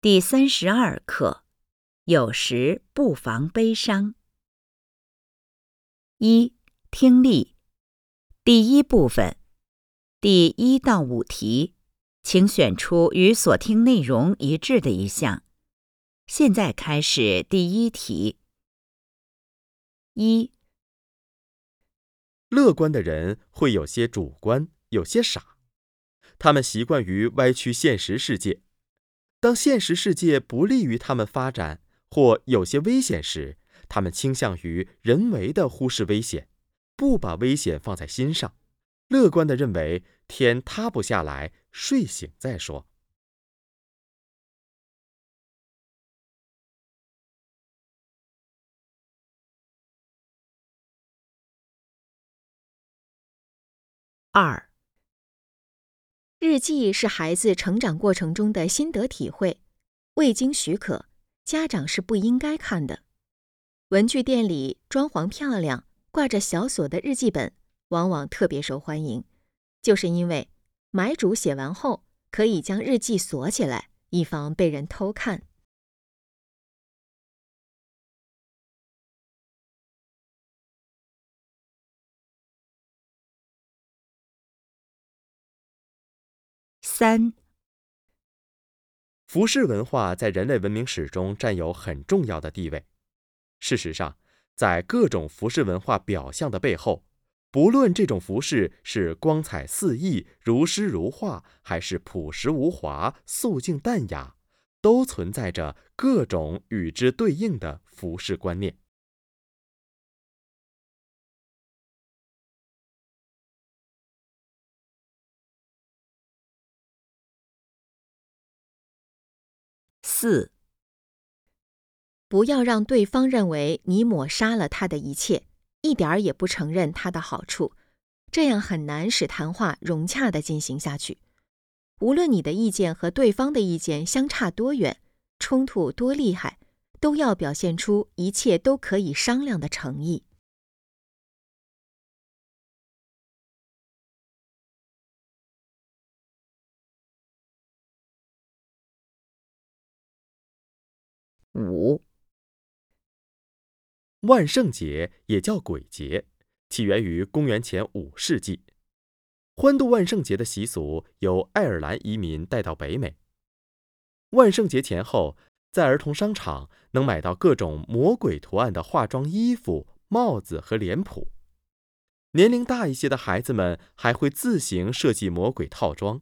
第三十二课，有时不妨悲伤。一、听力，第一部分，第一到五题，请选出与所听内容一致的一项。现在开始第一题。一、乐观的人会有些主观，有些傻，他们习惯于歪曲现实世界。当现实世界不利于他们发展或有些危险时，他们倾向于人为的忽视危险，不把危险放在心上，乐观的认为天塌不下来，睡醒再说。二。日记是孩子成长过程中的心得体会，未经许可，家长是不应该看的。文具店里装潢漂亮、挂着小锁的日记本，往往特别受欢迎，就是因为买主写完后可以将日记锁起来，以防被人偷看。三，服饰文化在人类文明史中占有很重要的地位。事实上，在各种服饰文化表象的背后，不论这种服饰是光彩四溢、如诗如画，还是朴实无华、素净淡雅，都存在着各种与之对应的服饰观念。四，不要让对方认为你抹杀了他的一切，一点儿也不承认他的好处，这样很难使谈话融洽的进行下去。无论你的意见和对方的意见相差多远，冲突多厉害，都要表现出一切都可以商量的诚意。五，万圣节也叫鬼节，起源于公元前五世纪。欢度万圣节的习俗由爱尔兰移民带到北美。万圣节前后，在儿童商场能买到各种魔鬼图案的化妆衣服、帽子和脸谱。年龄大一些的孩子们还会自行设计魔鬼套装。